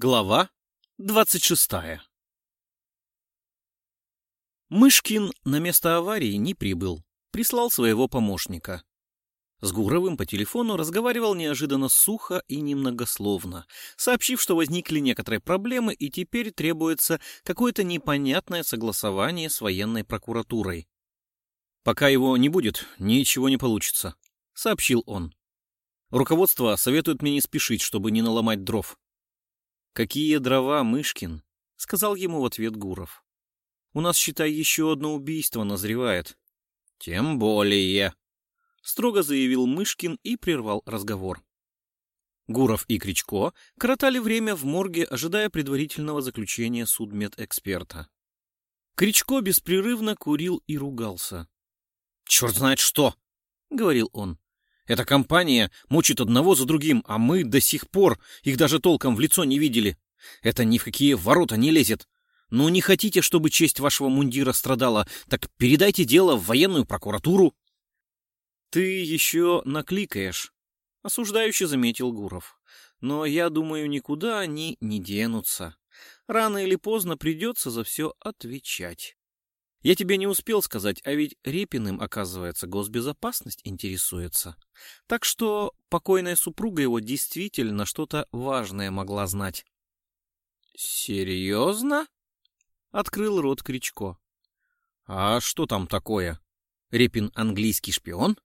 Глава двадцать шестая Мышкин на место аварии не прибыл, прислал своего помощника. С Гуровым по телефону разговаривал неожиданно сухо и немногословно, сообщив, что возникли некоторые проблемы и теперь требуется какое-то непонятное согласование с военной прокуратурой. «Пока его не будет, ничего не получится», — сообщил он. «Руководство советует мне не спешить, чтобы не наломать дров. «Какие дрова, Мышкин?» — сказал ему в ответ Гуров. «У нас, считай, еще одно убийство назревает». «Тем более», — строго заявил Мышкин и прервал разговор. Гуров и Кричко коротали время в морге, ожидая предварительного заключения судмедэксперта. Кричко беспрерывно курил и ругался. «Черт знает что!» — говорил он. Эта компания мучит одного за другим, а мы до сих пор их даже толком в лицо не видели. Это ни в какие ворота не лезет. Ну, не хотите, чтобы честь вашего мундира страдала, так передайте дело в военную прокуратуру. Ты еще накликаешь, — осуждающе заметил Гуров. Но я думаю, никуда они не денутся. Рано или поздно придется за все отвечать. Я тебе не успел сказать, а ведь Репиным, оказывается, госбезопасность интересуется. Так что покойная супруга его действительно что-то важное могла знать. «Серьезно?» — открыл рот Кричко. «А что там такое? Репин английский шпион?»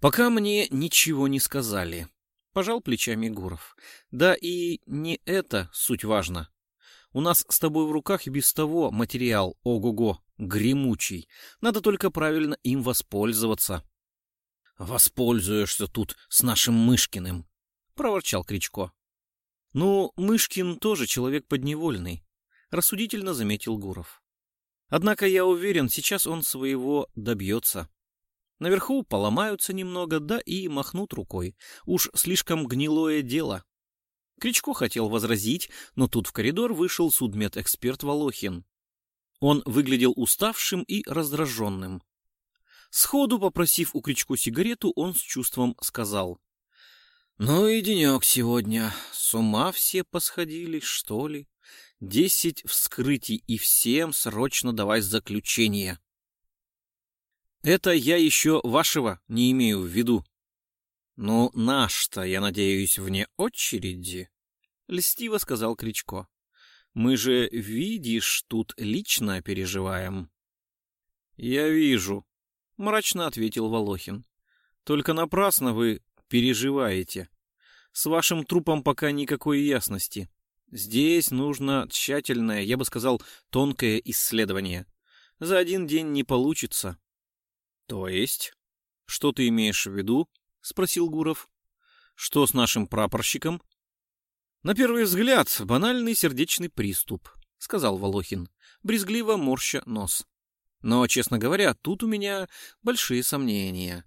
«Пока мне ничего не сказали», — пожал плечами Гуров. «Да и не это суть важно. У нас с тобой в руках и без того материал, ого-го, гремучий. Надо только правильно им воспользоваться. — Воспользуешься тут с нашим Мышкиным, — проворчал Кричко. — Ну, Мышкин тоже человек подневольный, — рассудительно заметил Гуров. Однако я уверен, сейчас он своего добьется. Наверху поломаются немного, да и махнут рукой. Уж слишком гнилое дело. Кричко хотел возразить, но тут в коридор вышел судмедэксперт Волохин. Он выглядел уставшим и раздраженным. Сходу попросив у Кричко сигарету, он с чувством сказал. «Ну и денек сегодня. С ума все посходили, что ли? Десять вскрытий и всем срочно давай заключение». «Это я еще вашего не имею в виду», «Ну, наш-то, я надеюсь, вне очереди», — льстиво сказал Кричко. «Мы же, видишь, тут лично переживаем». «Я вижу», — мрачно ответил Волохин. «Только напрасно вы переживаете. С вашим трупом пока никакой ясности. Здесь нужно тщательное, я бы сказал, тонкое исследование. За один день не получится». «То есть? Что ты имеешь в виду?» — спросил Гуров. «Что с нашим прапорщиком?» «На первый взгляд, банальный сердечный приступ», — сказал Волохин, брезгливо морща нос. «Но, честно говоря, тут у меня большие сомнения.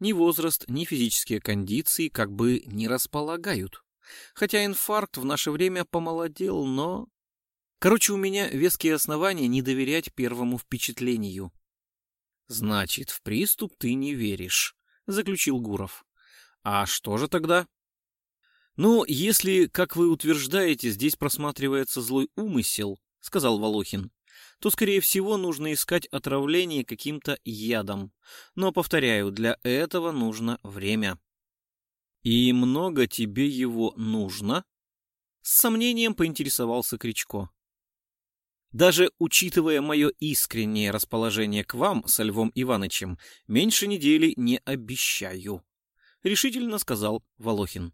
Ни возраст, ни физические кондиции как бы не располагают. Хотя инфаркт в наше время помолодел, но... Короче, у меня веские основания не доверять первому впечатлению». «Значит, в приступ ты не веришь», заключил Гуров. А что же тогда? Ну, если, как вы утверждаете, здесь просматривается злой умысел, сказал Волохин, то, скорее всего, нужно искать отравление каким-то ядом. Но, повторяю, для этого нужно время. И много тебе его нужно? С сомнением поинтересовался Кричко. Даже учитывая мое искреннее расположение к вам со Львом Иванычем, меньше недели не обещаю», — решительно сказал Волохин.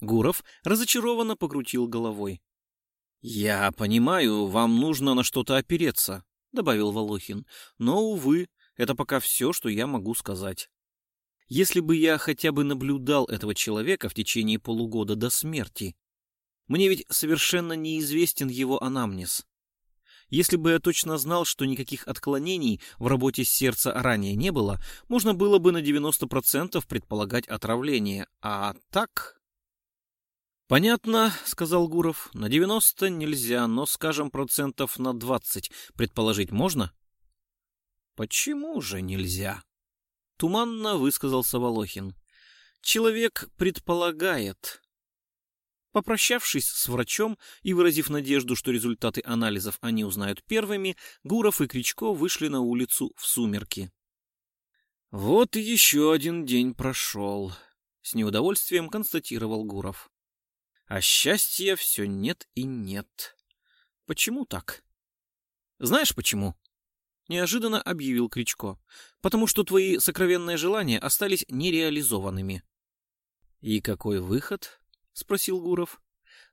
Гуров разочарованно покрутил головой. «Я понимаю, вам нужно на что-то опереться», — добавил Волохин. «Но, увы, это пока все, что я могу сказать. Если бы я хотя бы наблюдал этого человека в течение полугода до смерти, мне ведь совершенно неизвестен его анамнез. Если бы я точно знал, что никаких отклонений в работе сердца ранее не было, можно было бы на 90% предполагать отравление. А так... «Понятно», — сказал Гуров. «На 90 нельзя, но, скажем, процентов на 20 предположить можно?» «Почему же нельзя?» — туманно высказался Волохин. «Человек предполагает». Попрощавшись с врачом и выразив надежду, что результаты анализов они узнают первыми, Гуров и Кричко вышли на улицу в сумерки. «Вот и еще один день прошел», — с неудовольствием констатировал Гуров. «А счастья все нет и нет. Почему так?» «Знаешь почему?» — неожиданно объявил Кричко. «Потому что твои сокровенные желания остались нереализованными». «И какой выход?» — спросил Гуров.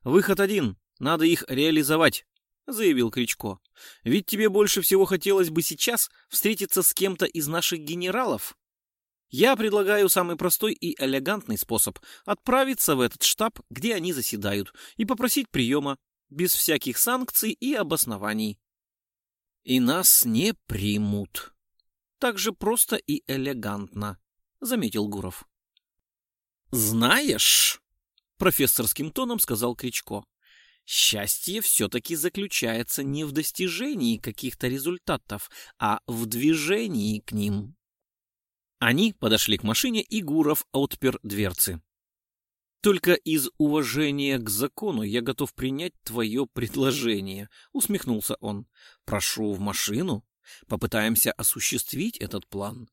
«Выход один. Надо их реализовать», — заявил Кричко. «Ведь тебе больше всего хотелось бы сейчас встретиться с кем-то из наших генералов. Я предлагаю самый простой и элегантный способ — отправиться в этот штаб, где они заседают, и попросить приема, без всяких санкций и обоснований. И нас не примут. Так же просто и элегантно», — заметил Гуров. «Знаешь...» профессорским тоном сказал Кричко. Счастье все-таки заключается не в достижении каких-то результатов, а в движении к ним. Они подошли к машине, и Гуров отпер дверцы. «Только из уважения к закону я готов принять твое предложение», — усмехнулся он. «Прошу в машину. Попытаемся осуществить этот план.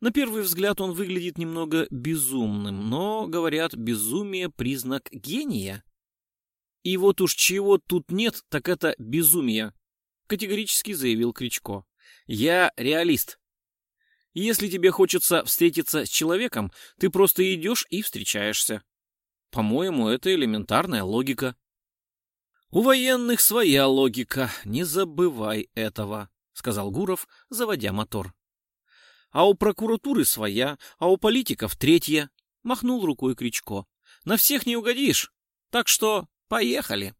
На первый взгляд он выглядит немного безумным, но, говорят, безумие — признак гения. И вот уж чего тут нет, так это безумие, — категорически заявил Кричко. Я реалист. Если тебе хочется встретиться с человеком, ты просто идешь и встречаешься. По-моему, это элементарная логика. У военных своя логика, не забывай этого, — сказал Гуров, заводя мотор а у прокуратуры своя, а у политиков третья. Махнул рукой Кричко. На всех не угодишь. Так что поехали.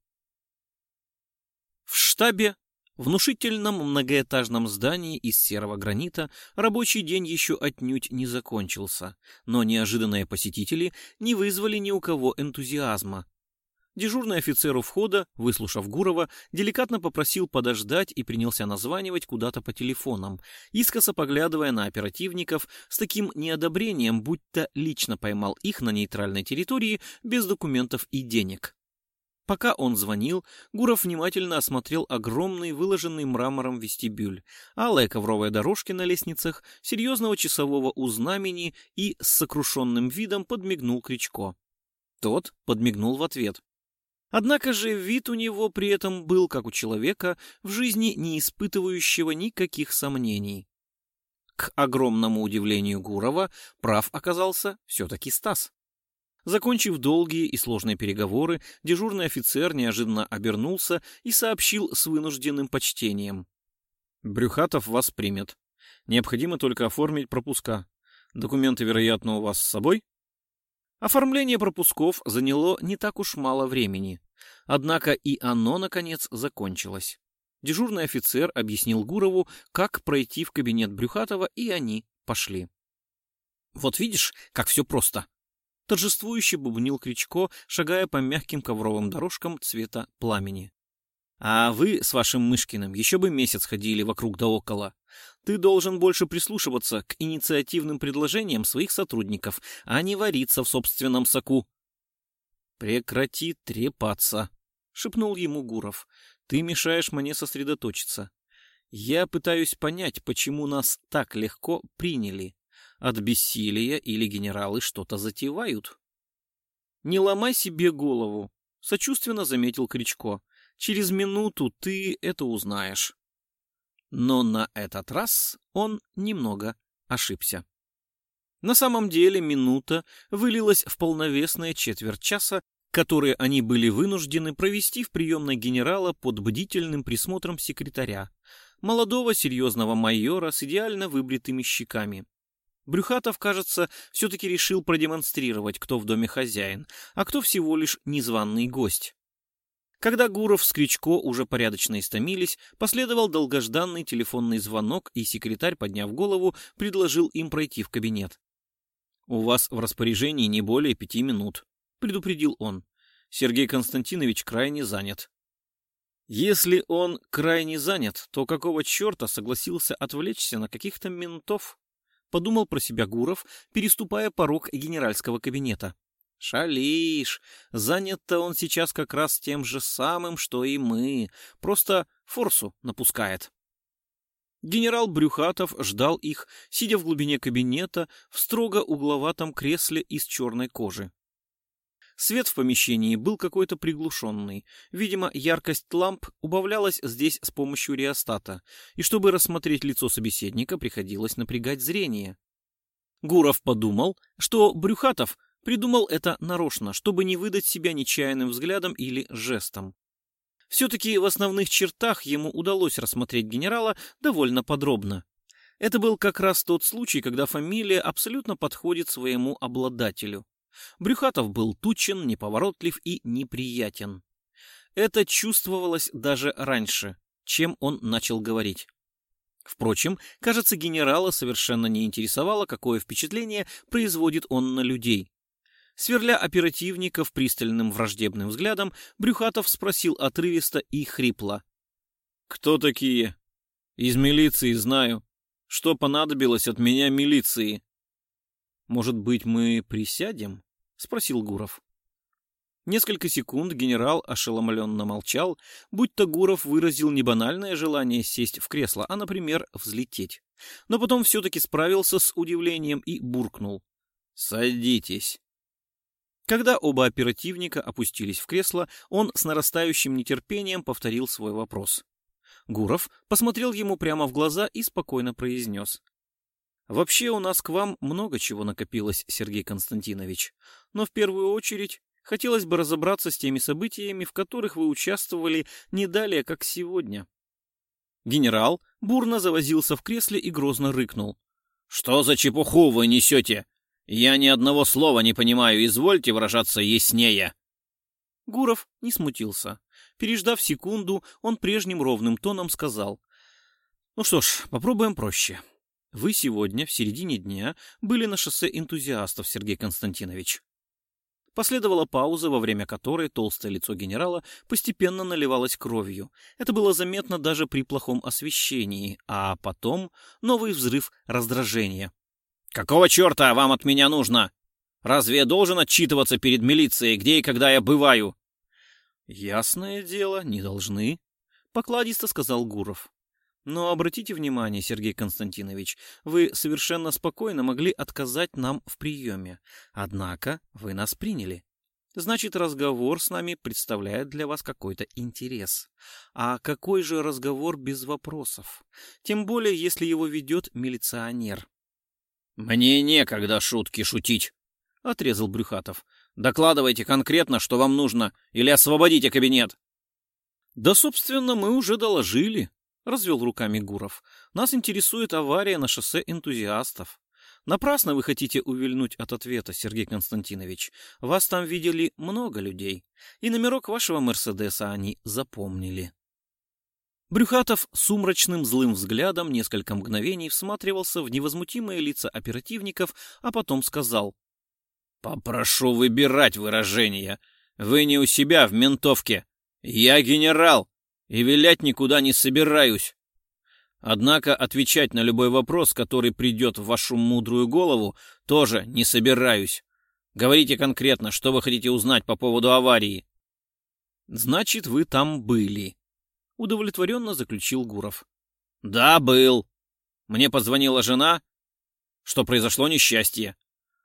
В штабе, внушительном многоэтажном здании из серого гранита, рабочий день еще отнюдь не закончился, но неожиданные посетители не вызвали ни у кого энтузиазма. Дежурный офицер у входа, выслушав Гурова, деликатно попросил подождать и принялся названивать куда-то по телефонам, искоса поглядывая на оперативников с таким неодобрением, будто лично поймал их на нейтральной территории без документов и денег. Пока он звонил, Гуров внимательно осмотрел огромный, выложенный мрамором вестибюль, алые ковровые дорожки на лестницах, серьезного часового у знамени и с сокрушенным видом подмигнул Кричко. Тот подмигнул в ответ. Однако же вид у него при этом был, как у человека, в жизни не испытывающего никаких сомнений. К огромному удивлению Гурова, прав оказался все-таки Стас. Закончив долгие и сложные переговоры, дежурный офицер неожиданно обернулся и сообщил с вынужденным почтением. «Брюхатов вас примет. Необходимо только оформить пропуска. Документы, вероятно, у вас с собой?» Оформление пропусков заняло не так уж мало времени. Однако и оно, наконец, закончилось. Дежурный офицер объяснил Гурову, как пройти в кабинет Брюхатова, и они пошли. «Вот видишь, как все просто!» Торжествующе бубнил Кричко, шагая по мягким ковровым дорожкам цвета пламени. А вы с вашим Мышкиным еще бы месяц ходили вокруг да около. Ты должен больше прислушиваться к инициативным предложениям своих сотрудников, а не вариться в собственном соку. Прекрати трепаться, шепнул ему Гуров. Ты мешаешь мне сосредоточиться. Я пытаюсь понять, почему нас так легко приняли. От бессилия или генералы что-то затевают. Не ломай себе голову, сочувственно заметил Кричко. Через минуту ты это узнаешь. Но на этот раз он немного ошибся. На самом деле минута вылилась в полновесные четверть часа, которые они были вынуждены провести в приемной генерала под бдительным присмотром секретаря, молодого серьезного майора с идеально выбритыми щеками. Брюхатов, кажется, все-таки решил продемонстрировать, кто в доме хозяин, а кто всего лишь незваный гость. Когда Гуров с Кричко уже порядочно истомились, последовал долгожданный телефонный звонок, и секретарь, подняв голову, предложил им пройти в кабинет. «У вас в распоряжении не более пяти минут», — предупредил он. «Сергей Константинович крайне занят». Если он крайне занят, то какого черта согласился отвлечься на каких-то ментов? Подумал про себя Гуров, переступая порог генеральского кабинета. Шалишь. Занят-то он сейчас как раз тем же самым, что и мы. Просто форсу напускает. Генерал Брюхатов ждал их, сидя в глубине кабинета в строго угловатом кресле из черной кожи. Свет в помещении был какой-то приглушенный. Видимо, яркость ламп убавлялась здесь с помощью реостата, и чтобы рассмотреть лицо собеседника, приходилось напрягать зрение. Гуров подумал, что Брюхатов придумал это нарочно, чтобы не выдать себя нечаянным взглядом или жестом. Все-таки в основных чертах ему удалось рассмотреть генерала довольно подробно. Это был как раз тот случай, когда фамилия абсолютно подходит своему обладателю. Брюхатов был тучен, неповоротлив и неприятен. Это чувствовалось даже раньше, чем он начал говорить. Впрочем, кажется, генерала совершенно не интересовало, какое впечатление производит он на людей. Сверля оперативников пристальным враждебным взглядом, Брюхатов спросил отрывисто и хрипло. «Кто такие?» «Из милиции знаю. Что понадобилось от меня милиции?» «Может быть, мы присядем?» — спросил Гуров. Несколько секунд генерал ошеломленно молчал, будто Гуров выразил не банальное желание сесть в кресло, а, например, взлететь. Но потом все-таки справился с удивлением и буркнул. «Садитесь». Когда оба оперативника опустились в кресло, он с нарастающим нетерпением повторил свой вопрос. Гуров посмотрел ему прямо в глаза и спокойно произнес. «Вообще у нас к вам много чего накопилось, Сергей Константинович, но в первую очередь хотелось бы разобраться с теми событиями, в которых вы участвовали не далее, как сегодня». Генерал бурно завозился в кресле и грозно рыкнул. «Что за чепуху вы несете? «Я ни одного слова не понимаю, извольте выражаться яснее». Гуров не смутился. Переждав секунду, он прежним ровным тоном сказал. «Ну что ж, попробуем проще. Вы сегодня, в середине дня, были на шоссе энтузиастов, Сергей Константинович». Последовала пауза, во время которой толстое лицо генерала постепенно наливалось кровью. Это было заметно даже при плохом освещении, а потом новый взрыв раздражения. «Какого черта вам от меня нужно? Разве я должен отчитываться перед милицией, где и когда я бываю?» «Ясное дело, не должны», — покладисто сказал Гуров. «Но обратите внимание, Сергей Константинович, вы совершенно спокойно могли отказать нам в приеме. Однако вы нас приняли. Значит, разговор с нами представляет для вас какой-то интерес. А какой же разговор без вопросов? Тем более, если его ведет милиционер. «Мне некогда шутки шутить», — отрезал Брюхатов. «Докладывайте конкретно, что вам нужно, или освободите кабинет». «Да, собственно, мы уже доложили», — развел руками Гуров. «Нас интересует авария на шоссе энтузиастов. Напрасно вы хотите увильнуть от ответа, Сергей Константинович. Вас там видели много людей, и номерок вашего Мерседеса они запомнили». Брюхатов сумрачным злым взглядом несколько мгновений всматривался в невозмутимые лица оперативников, а потом сказал. «Попрошу выбирать выражения. Вы не у себя в ментовке. Я генерал, и вилять никуда не собираюсь. Однако отвечать на любой вопрос, который придет в вашу мудрую голову, тоже не собираюсь. Говорите конкретно, что вы хотите узнать по поводу аварии». «Значит, вы там были», удовлетворенно заключил Гуров. Да, был. Мне позвонила жена, что произошло несчастье.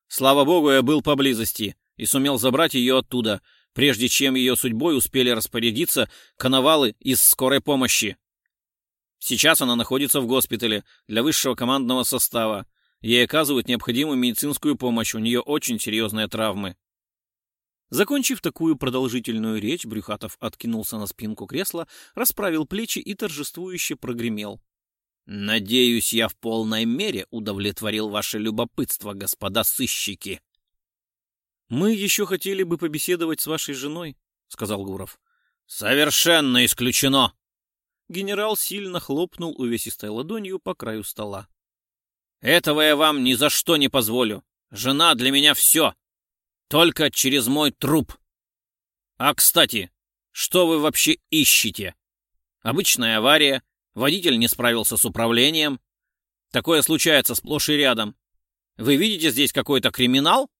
Слава богу, я был поблизости и сумел забрать ее оттуда, прежде чем ее судьбой успели распорядиться коновалы из скорой помощи. Сейчас она находится в госпитале для высшего командного состава. Ей оказывают необходимую медицинскую помощь, у нее очень серьезные травмы. Закончив такую продолжительную речь, Брюхатов откинулся на спинку кресла, расправил плечи и торжествующе прогремел. «Надеюсь, я в полной мере удовлетворил ваше любопытство, господа сыщики». «Мы еще хотели бы побеседовать с вашей женой», — сказал Гуров. «Совершенно исключено!» Генерал сильно хлопнул увесистой ладонью по краю стола. «Этого я вам ни за что не позволю. Жена для меня все. Только через мой труп. А, кстати, что вы вообще ищете? Обычная авария, водитель не справился с управлением. Такое случается сплошь и рядом. Вы видите здесь какой-то криминал?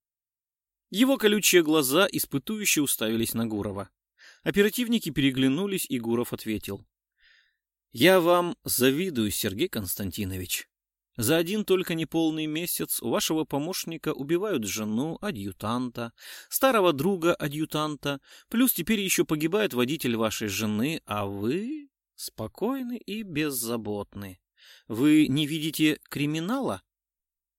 Его колючие глаза испытующе уставились на Гурова. Оперативники переглянулись, и Гуров ответил. «Я вам завидую, Сергей Константинович. За один только неполный месяц у вашего помощника убивают жену, адъютанта, старого друга адъютанта, плюс теперь еще погибает водитель вашей жены, а вы спокойны и беззаботны. Вы не видите криминала?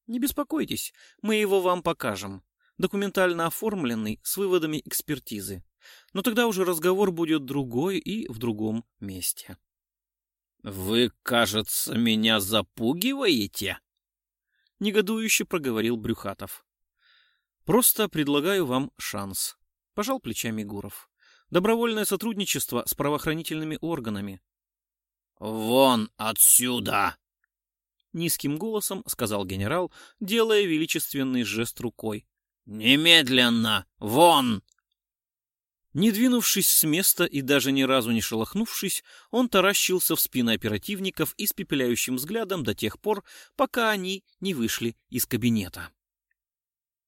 Не беспокойтесь, мы его вам покажем. Документально оформленный, с выводами экспертизы. Но тогда уже разговор будет другой и в другом месте. «Вы, кажется, меня запугиваете?» Негодующе проговорил Брюхатов. «Просто предлагаю вам шанс», — пожал плечами Гуров. «Добровольное сотрудничество с правоохранительными органами». «Вон отсюда!» Низким голосом сказал генерал, делая величественный жест рукой. «Немедленно! Вон!» Не двинувшись с места и даже ни разу не шелохнувшись, он таращился в спины оперативников испепеляющим взглядом до тех пор, пока они не вышли из кабинета.